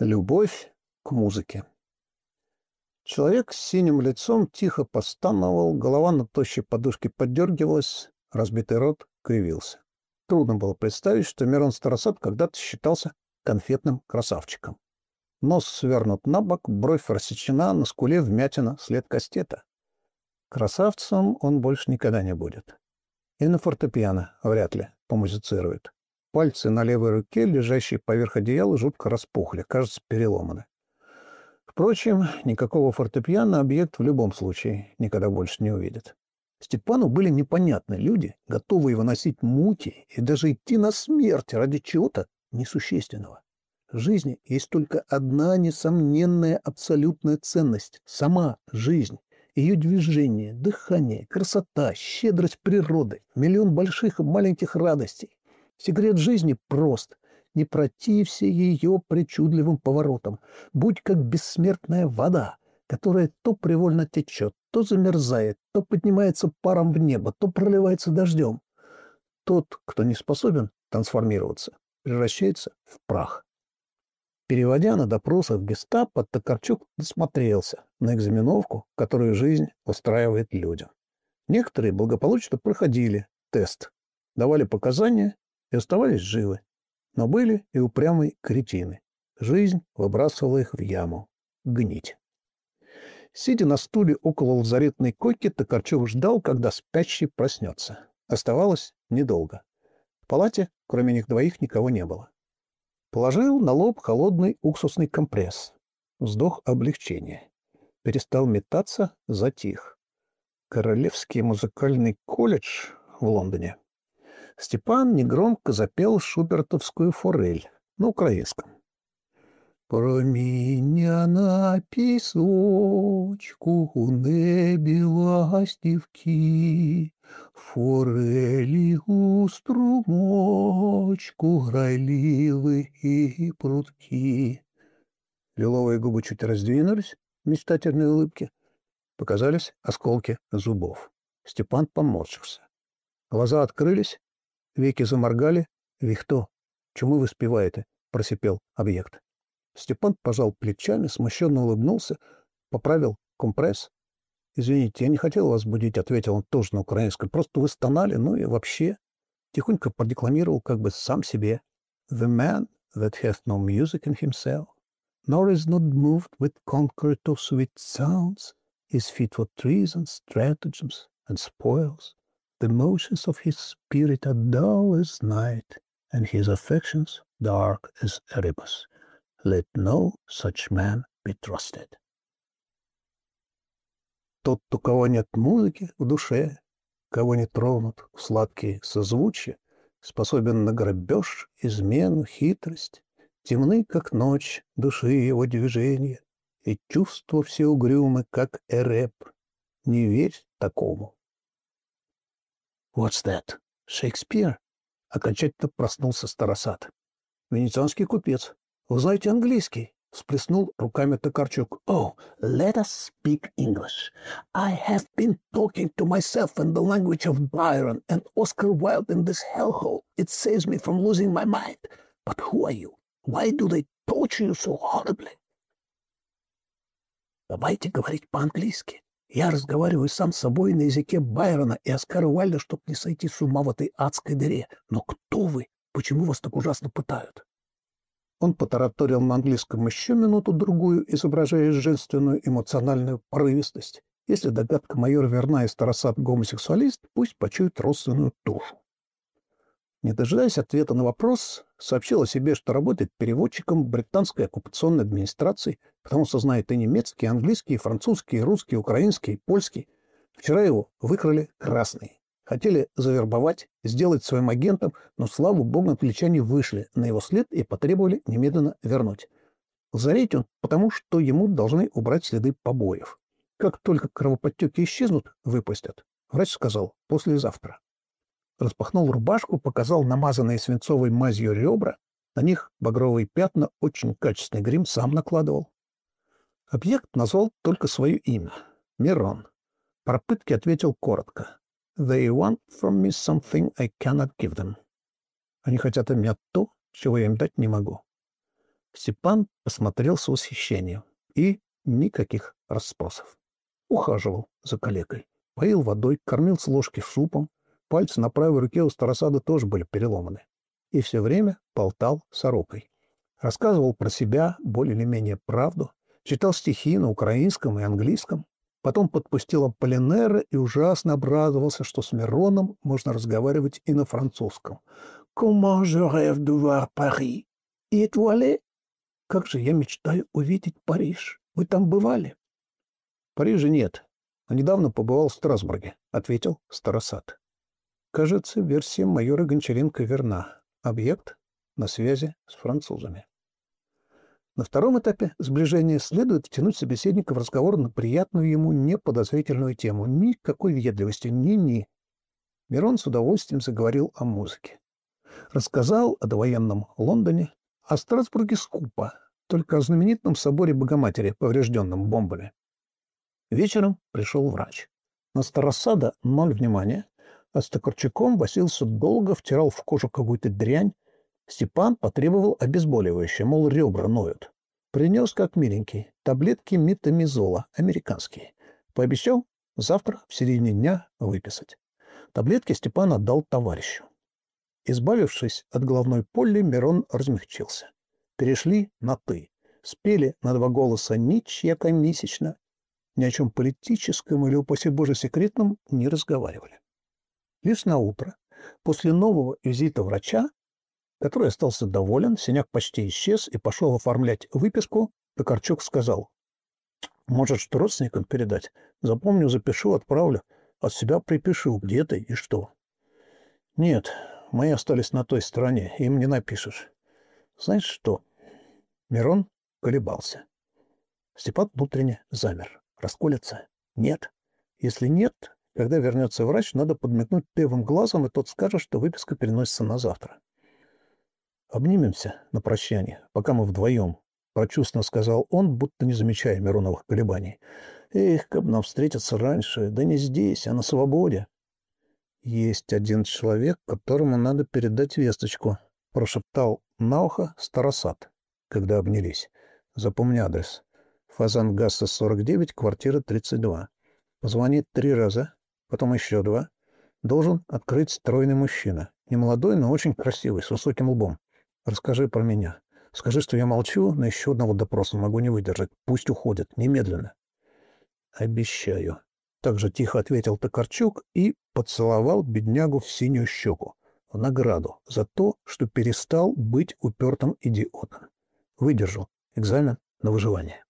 Любовь к музыке. Человек с синим лицом тихо постановал, голова на тощей подушке поддергивалась, разбитый рот кривился. Трудно было представить, что Мирон Старосад когда-то считался конфетным красавчиком. Нос свернут на бок, бровь рассечена, на скуле вмятина, след кастета. Красавцем он больше никогда не будет. И на фортепиано вряд ли помузицирует. Пальцы на левой руке, лежащие поверх одеяла, жутко распухли, кажется, переломаны. Впрочем, никакого фортепиано объект в любом случае никогда больше не увидит. Степану были непонятны люди, готовые выносить муки и даже идти на смерть ради чего-то несущественного. В жизни есть только одна несомненная абсолютная ценность — сама жизнь. Ее движение, дыхание, красота, щедрость природы, миллион больших и маленьких радостей. Секрет жизни прост. Не протився ее причудливым поворотам. Будь как бессмертная вода, которая то привольно течет, то замерзает, то поднимается паром в небо, то проливается дождем. Тот, кто не способен трансформироваться, превращается в прах. Переводя на допросы в гестапо, Токарчук досмотрелся на экзаменовку, которую жизнь устраивает людям. Некоторые благополучно проходили тест, давали показания и оставались живы. Но были и упрямые кретины. Жизнь выбрасывала их в яму. Гнить. Сидя на стуле около лазаретной койки, Токарчук ждал, когда спящий проснется. Оставалось недолго. В палате, кроме них двоих, никого не было. Положил на лоб холодный уксусный компресс. Вздох облегчения. Перестал метаться, затих. Королевский музыкальный колледж в Лондоне. Степан негромко запел шубертовскую форель на украинском. Проміння на пісочку у небі ластівки, форелі у струмочку, грайливы и прутки. Лиловые губы чуть раздвинулись в мечтательной улыбке. Показались осколки зубов. Степан поморщился. Глаза открылись, Веки заморгали. «Вихто, чему вы спеваете?» — просипел объект. Степан пожал плечами, смущенно улыбнулся, поправил компресс. «Извините, я не хотел вас будить», — ответил он тоже на украинском. «Просто вы стонали, ну и вообще...» Тихонько продекламировал как бы сам себе. «The man that hath no music in himself, nor is not moved with concord of sweet sounds, is fit for treason, stratagems, and spoils. The motions of his spirit are dull as night, and his affections dark as Erebus. Let no such man be trusted. Тот, у кого нет музыки в душе, кого не тронут сладкие созвучия, способен на грабеж, измену, хитрость, темны, как ночь, души его движения, и чувства все угрюмы, как Эреб. Не верь такому. «What's that? Шекспир?» Окончательно проснулся Старосад. «Венецианский купец. Вы знаете английский?» Всплеснул руками Токарчук. «Oh, let us speak English. I have been talking to myself in the language of Byron and Oscar Wilde in this hellhole. It saves me from losing my mind. But who are you? Why do they torture you so horribly?» «Давайте говорить по-английски. Я разговариваю сам с собой на языке Байрона и Оскара Уайльда, чтобы не сойти с ума в этой адской дыре. Но кто вы? Почему вас так ужасно пытают? Он потараторил на английском еще минуту-другую, изображая женственную эмоциональную порывистость. Если догадка майора верна и старосад гомосексуалист, пусть почует родственную душу. Не дожидаясь ответа на вопрос, сообщил о себе, что работает переводчиком британской оккупационной администрации, потому что знает и немецкий, и английский, и французский, и русский, и украинский, и польский. Вчера его выкрали красные. Хотели завербовать, сделать своим агентом, но, слава богу, англичане вышли на его след и потребовали немедленно вернуть. Зареть он, потому что ему должны убрать следы побоев. Как только кровоподтеки исчезнут, выпустят. Врач сказал, послезавтра распахнул рубашку, показал намазанные свинцовой мазью ребра. На них багровые пятна, очень качественный грим сам накладывал. Объект назвал только свое имя — Мирон. Про пытки ответил коротко. «They want from me something I cannot give them». Они хотят от меня то, чего я им дать не могу. Степан посмотрел с восхищением и никаких расспросов. Ухаживал за калекой, поил водой, кормил с ложки супом, пальцы на правой руке у старосада тоже были переломаны. И все время болтал сорокой. Рассказывал про себя более или менее правду, читал стихи на украинском и английском, потом подпустил Аполлинера и ужасно обрадовался, что с Мироном можно разговаривать и на французском. «Comment je rêve de voir Paris? Et étoilé?» Как же я мечтаю увидеть Париж. Вы там бывали? Парижа нет. А недавно побывал в Страсбурге, ответил Старосад. Кажется, версия майора Гончаренко верна. Объект на связи с французами. На втором этапе сближения следует втянуть собеседника в разговор на приятную ему неподозрительную тему. Никакой ведливости, ни-ни. Мирон с удовольствием заговорил о музыке. Рассказал о довоенном Лондоне, о Страсбурге скупо, только о знаменитом соборе Богоматери, поврежденном бомбами. Вечером пришел врач. На старосада ноль внимания, а с Токарчуком возился долго, втирал в кожу какую-то дрянь. Степан потребовал обезболивающее, мол, ребра ноют. Принес, как миленький, таблетки метамизола, американские. Пообещал завтра в середине дня выписать. Таблетки Степан отдал товарищу. Избавившись от головной поли, Мирон размягчился. Перешли на «ты». Спели на два голоса ничья комиссично. Ни о чем политическом или, упаси Боже, секретном не разговаривали. Лишь на утро, после нового визита врача, который остался доволен, синяк почти исчез и пошел оформлять выписку, Токарчук сказал, «Может, что родственникам передать? Запомню, запишу, отправлю. От себя припишу, где ты и что». «Нет, мои остались на той стороне, им не напишешь. Знаешь что? Мирон колебался. Степан внутренне замер. Расколется? Нет. Если нет, когда вернется врач, надо подмигнуть левым глазом, и тот скажет, что выписка переносится на завтра. «Обнимемся на прощание, пока мы вдвоем», — прочувственно сказал он, будто не замечая Мироновых колебаний. «Эх, как нам встретиться раньше, да не здесь, а на свободе». «Есть один человек, которому надо передать весточку», — прошептал на ухо старосад, когда обнялись. Запомни адрес. Фазангасса, 49, квартира 32. Позвонит три раза, потом еще два. Должен открыть стройный мужчина. Не молодой, но очень красивый, с высоким лбом. Расскажи про меня. Скажи, что я молчу, на еще одного допроса могу не выдержать. Пусть уходят, немедленно. Обещаю. Так же тихо ответил Токарчук и поцеловал беднягу в синюю щеку в награду за то, что перестал быть упертым идиотом. Выдержал экзамен на выживание.